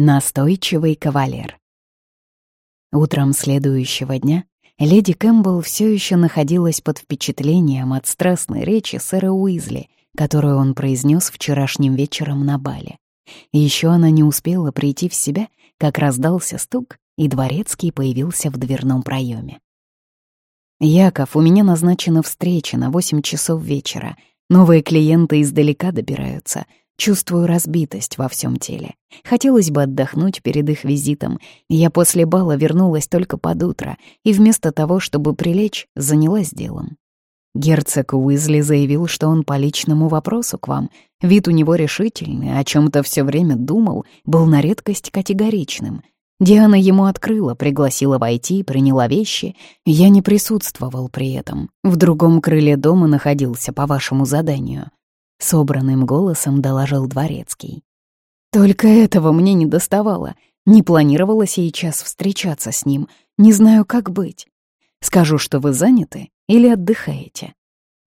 Настойчивый кавалер. Утром следующего дня леди Кэмпбелл все еще находилась под впечатлением от страстной речи сэра Уизли, которую он произнес вчерашним вечером на бале. Еще она не успела прийти в себя, как раздался стук, и дворецкий появился в дверном проеме. «Яков, у меня назначена встреча на восемь часов вечера. Новые клиенты издалека добираются. Чувствую разбитость во всем теле. Хотелось бы отдохнуть перед их визитом. Я после бала вернулась только под утро, и вместо того, чтобы прилечь, занялась делом. Герцог Уизли заявил, что он по личному вопросу к вам. Вид у него решительный, о чем то все время думал, был на редкость категоричным. Диана ему открыла, пригласила войти, приняла вещи. Я не присутствовал при этом. В другом крыле дома находился по вашему заданию. — собранным голосом доложил Дворецкий. «Только этого мне не доставало. Не планировала сейчас встречаться с ним. Не знаю, как быть. Скажу, что вы заняты или отдыхаете.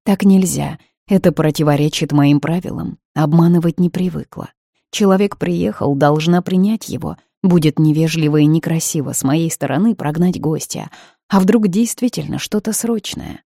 Так нельзя. Это противоречит моим правилам. Обманывать не привыкла. Человек приехал, должна принять его. Будет невежливо и некрасиво с моей стороны прогнать гостя. А вдруг действительно что-то срочное?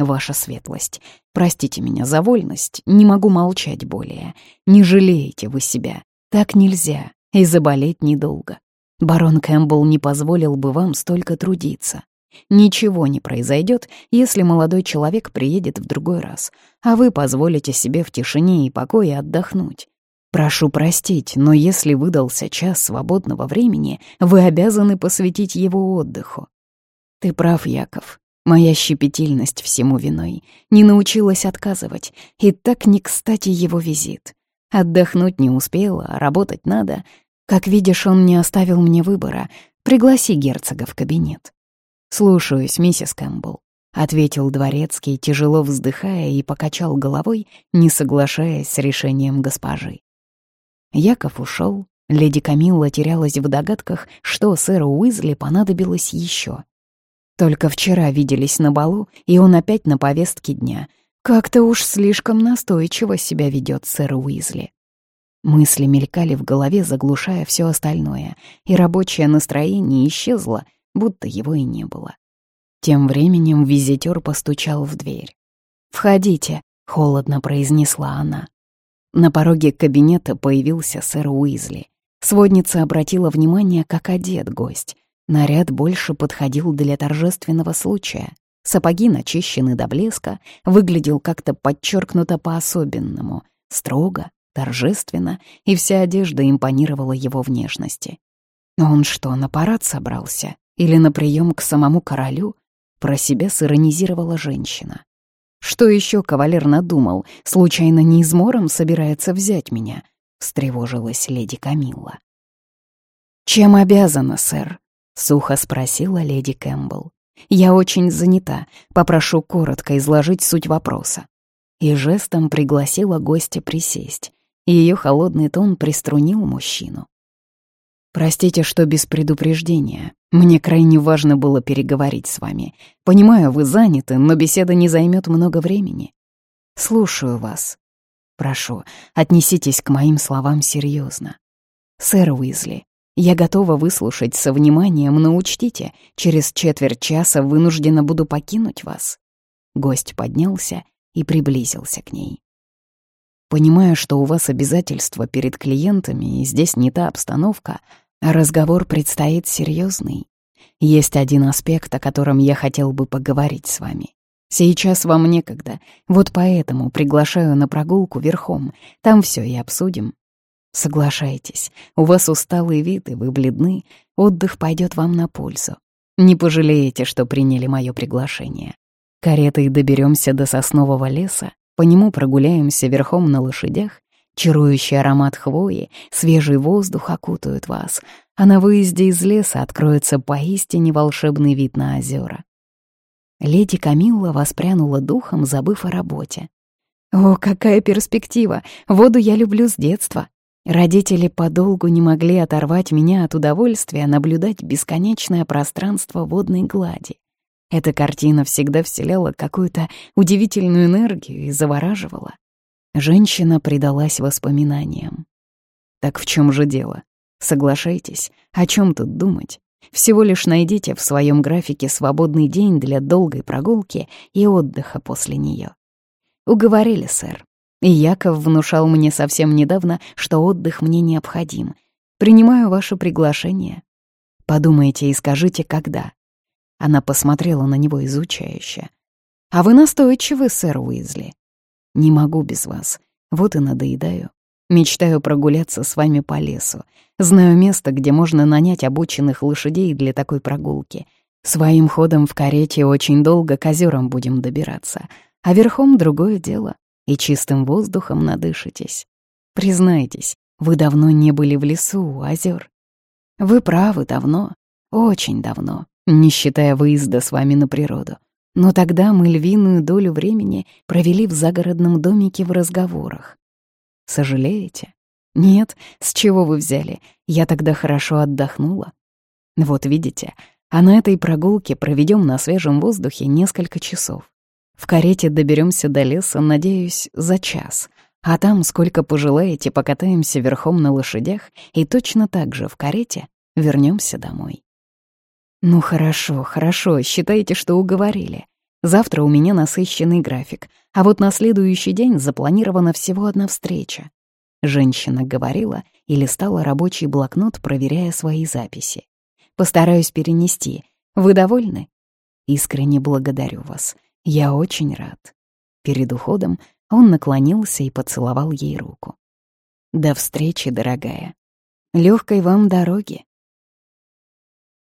Ваша светлость, простите меня за вольность, не могу молчать более. Не жалеете вы себя. Так нельзя, и заболеть недолго. Барон Кэмпбелл не позволил бы вам столько трудиться. Ничего не произойдет, если молодой человек приедет в другой раз, а вы позволите себе в тишине и покое отдохнуть. Прошу простить, но если выдался час свободного времени, вы обязаны посвятить его отдыху. Ты прав, Яков. Моя щепетильность всему виной. Не научилась отказывать. И так не кстати его визит. Отдохнуть не успела, а работать надо. Как видишь, он не оставил мне выбора. Пригласи герцога в кабинет. «Слушаюсь, миссис Кэмпбелл», — ответил дворецкий, тяжело вздыхая и покачал головой, не соглашаясь с решением госпожи. Яков ушел. Леди Камилла терялась в догадках, что сэру Уизли понадобилось еще. Только вчера виделись на балу, и он опять на повестке дня. Как-то уж слишком настойчиво себя ведет сэр Уизли. Мысли мелькали в голове, заглушая все остальное, и рабочее настроение исчезло, будто его и не было. Тем временем визитер постучал в дверь. «Входите», — холодно произнесла она. На пороге кабинета появился сэр Уизли. Сводница обратила внимание, как одет гость. Наряд больше подходил для торжественного случая. Сапоги начищены до блеска, выглядел как-то подчеркнуто по-особенному, строго, торжественно, и вся одежда импонировала его внешности. Но он что, на парад собрался? Или на прием к самому королю? Про себя сиронизировала женщина. Что еще кавалер надумал? Случайно не измором собирается взять меня? Встревожилась леди Камилла. «Чем обязана, сэр?» — сухо спросила леди Кэмпбелл. «Я очень занята. Попрошу коротко изложить суть вопроса». И жестом пригласила гостя присесть. Ее холодный тон приструнил мужчину. «Простите, что без предупреждения. Мне крайне важно было переговорить с вами. Понимаю, вы заняты, но беседа не займет много времени. Слушаю вас. Прошу, отнеситесь к моим словам серьезно. Сэр Уизли, я готова выслушать со вниманием, но учтите, через четверть часа вынуждена буду покинуть вас». Гость поднялся и приблизился к ней. «Понимаю, что у вас обязательства перед клиентами, и здесь не та обстановка, а разговор предстоит серьезный. Есть один аспект, о котором я хотел бы поговорить с вами. Сейчас вам некогда, вот поэтому приглашаю на прогулку верхом, там все и обсудим. Соглашайтесь, у вас усталый вид, и вы бледны, отдых пойдет вам на пользу. Не пожалеете, что приняли мое приглашение. Каретой доберемся до соснового леса, по нему прогуляемся верхом на лошадях, чарующий аромат хвои, свежий воздух окутают вас, а на выезде из леса откроется поистине волшебный вид на озера. Леди Камилла воспрянула духом, забыв о работе. «О, какая перспектива! Воду я люблю с детства. Родители подолгу не могли оторвать меня от удовольствия наблюдать бесконечное пространство водной глади. Эта картина всегда вселяла какую-то удивительную энергию и завораживала. Женщина предалась воспоминаниям. Так в чем же дело? Соглашайтесь, о чем тут думать? Всего лишь найдите в своем графике свободный день для долгой прогулки и отдыха после нее. Уговорили, сэр. И Яков внушал мне совсем недавно, что отдых мне необходим. Принимаю ваше приглашение. Подумайте и скажите, когда. Она посмотрела на него изучающе. «А вы настойчивы, сэр Уизли?» «Не могу без вас. Вот и надоедаю. Мечтаю прогуляться с вами по лесу. Знаю место, где можно нанять обученных лошадей для такой прогулки. Своим ходом в карете очень долго к озерам будем добираться, а верхом другое дело, и чистым воздухом надышитесь. Признайтесь, вы давно не были в лесу у озер. Вы правы, давно, очень давно, не считая выезда с вами на природу. Но тогда мы львиную долю времени провели в загородном домике в разговорах. Сожалеете? Нет, с чего вы взяли? Я тогда хорошо отдохнула. Вот видите, а на этой прогулке проведем на свежем воздухе несколько часов. В карете доберемся до леса, надеюсь, за час. А там, сколько пожелаете, покатаемся верхом на лошадях и точно так же в карете вернемся домой. Ну хорошо, хорошо, считайте, что уговорили. Завтра у меня насыщенный график, а вот на следующий день запланирована всего одна встреча. Женщина говорила и листала рабочий блокнот, проверяя свои записи. Постараюсь перенести. Вы довольны? Искренне благодарю вас. Я очень рад. Перед уходом он наклонился и поцеловал ей руку. До встречи, дорогая. Легкой вам дороги.